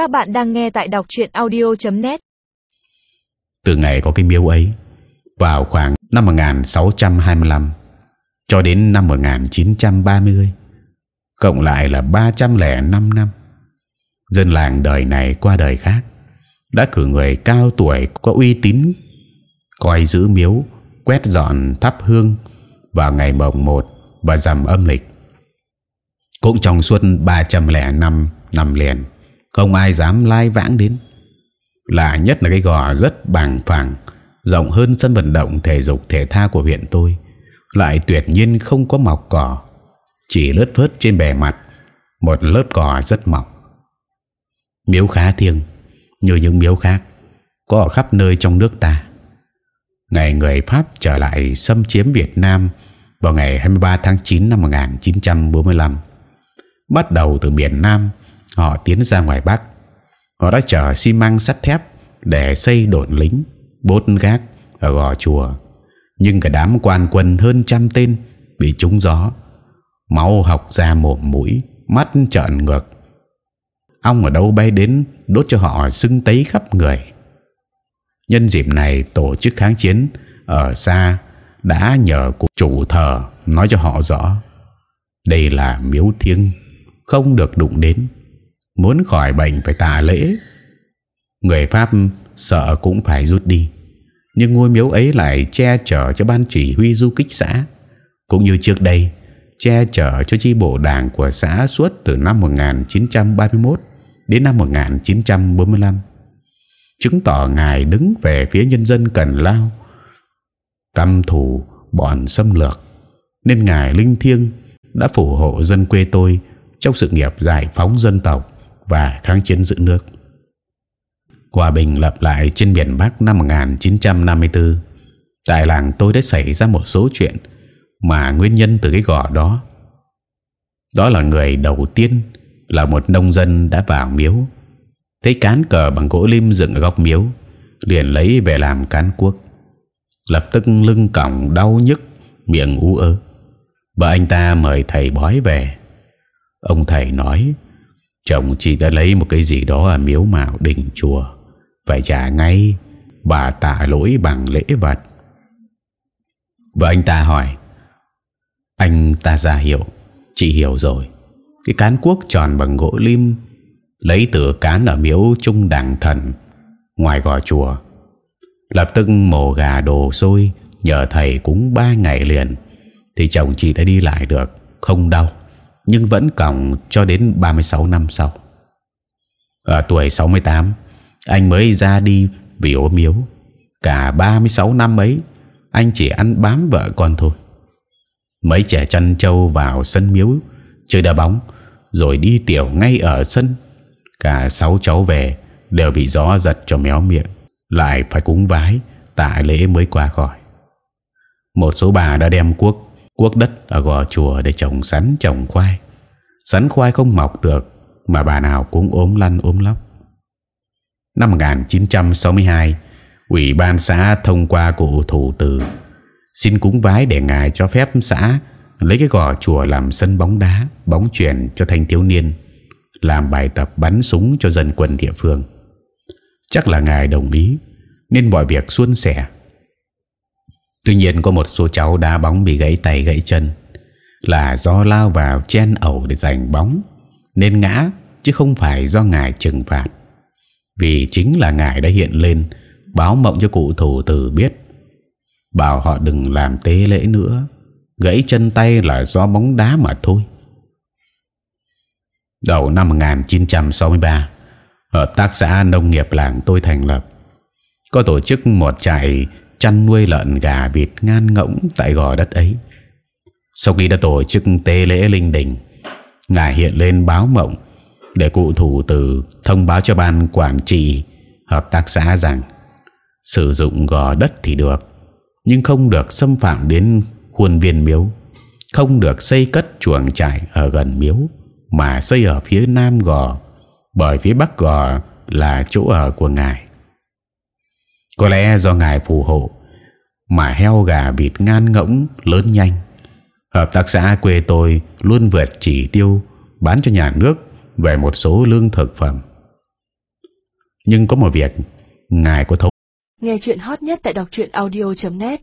Các bạn đang nghe tại đọc truyện audio.net Từ ngày có cái miếu ấy, Vào khoảng năm 1625 Cho đến năm 1930 Cộng lại là 305 năm Dân làng đời này qua đời khác Đã cử người cao tuổi, có uy tín, Coi giữ miếu, Quét dọn thắp hương Vào ngày mồng 1 Và rằm âm lịch. Cũng trong suốt 305 năm liền không ai dám lai vãng đến. Lạ nhất là cái gò rất bằng phẳng, Rộng hơn sân vận động thể dục thể thao của huyện tôi. Lại tuyệt nhiên không có mọc cỏ, Chỉ lướt phớt trên bề mặt, Một lớp cỏ rất mỏng Miếu khá thiêng, Như những miếu khác, Có ở khắp nơi trong nước ta. Ngày người Pháp trở lại xâm chiếm Việt Nam Vào ngày 23 tháng 9 năm 1945 Bắt đầu từ miền Nam Họ tiến ra ngoài Bắc. Họ đã chở xi măng sắt thép Để xây đồn lính, Bốt gác ở gò chùa. Nhưng cả đám quan quân hơn trăm tên Bị trúng gió. Máu học ra mồm mũi, Mắt trợn ngược. Ong ở đâu bay đến Đốt cho họ sưng tấy khắp người. Nhân dịp này, tổ chức kháng chiến Ở xa Đã nhờ cụ chủ thờ Nói cho họ rõ. Đây là miếu thiêng, Không được đụng đến. Muốn khỏi bệnh phải tạ lễ. Người Pháp sợ cũng phải rút đi. Nhưng ngôi miếu ấy lại che chở cho ban chỉ huy du kích xã. Cũng như trước đây, Che chở cho chi bộ đảng của xã suốt từ năm 1931 đến năm 1945 Chứng tỏ Ngài đứng về phía nhân dân cần lao. Căm thù, bọn xâm lược. Nên Ngài Linh Thiêng đã phù hộ dân quê tôi Trong sự nghiệp giải phóng dân tộc và kháng chiến giữ nước. Hòa bình lập lại trên biển Bắc năm 1954 Tại làng tôi đã xảy ra một số chuyện Mà nguyên nhân từ cái gò đó. Đó là người đầu tiên Là một nông dân đã vào miếu, Thấy cán cờ bằng gỗ lim dựng ở góc miếu, Liền lấy về làm cán quốc Lập tức lưng còng đau nhức, Miệng ú ớ. Và anh ta mời thầy bói về. Ông thầy nói Chồng chị đã lấy một cái gì đó ở miếu mạo đình chùa. Phải trả ngay, Bà tạ lỗi bằng lễ vật. Và anh ta hỏi, Anh ta ra hiểu Chị hiểu rồi. Cái cán cuốc tròn bằng gỗ lim, Lấy từ cán ở miếu trung đẳng thần, Ngoài gò chùa. Lập tức mổ gà đồ xôi, Nhờ thầy cúng ba ngày liền, Thì chồng chị đã đi lại được, Không đau nhưng vẫn còng cho đến 36 năm sau. Ở tuổi 68, anh mới ra đi vì ốm yếu. Cả 36 năm ấy, anh chỉ ăn bám vợ con thôi. Mấy trẻ chăn trâu vào sân miếu chơi đá bóng, rồi đi tiểu ngay ở sân. Cả sáu cháu về đều bị gió giật cho méo miệng, lại phải cúng vái, tại lễ mới qua khỏi. Một số bà đã đem cuốc Quốc đất ở gò chùa để trồng sắn, trồng khoai. Sắn khoai không mọc được Mà bà nào cũng ốm lăn, ốm lóc. Năm 1962 Ủy ban xã thông qua cụ thủ từ Xin cúng vái để ngài cho phép xã Lấy cái gò chùa làm sân bóng đá, Bóng chuyển cho thanh thiếu niên, Làm bài tập bắn súng cho dân quân địa phương. Chắc là ngài đồng ý, Nên mọi việc suôn sẻ. Tuy nhiên có một số cháu đá bóng bị gãy tay gãy chân. Là do lao vào chen ẩu để giành bóng. Nên ngã, chứ không phải do ngài trừng phạt. Vì chính là ngài đã hiện lên, Báo mộng cho cụ thủ tử biết. Bảo họ đừng làm tế lễ nữa. Gãy chân tay là do bóng đá mà thôi. Đầu năm 1963 Hợp tác xã nông nghiệp làng tôi thành lập, Có tổ chức một trại chăn nuôi lợn gà vịt ngan ngỗng tại gò đất ấy. Sau khi đã tổ chức tế lễ linh đình, ngài hiện lên báo mộng để cụ thủ từ thông báo cho ban quản trị hợp tác xã rằng sử dụng gò đất thì được, nhưng không được xâm phạm đến khuôn viên miếu, không được xây cất chuồng trại ở gần miếu, mà xây ở phía nam gò, bởi phía bắc gò là chỗ ở của ngài. Có lẽ do ngài phù hộ, Mà heo gà vịt ngan ngỗng lớn nhanh. Hợp tác xã quê tôi luôn vượt chỉ tiêu Bán cho nhà nước Về một số lương thực phẩm. Nhưng có một việc Ngài có thấu. Nghe chuyện hot nhất tại đọc truyện audio.net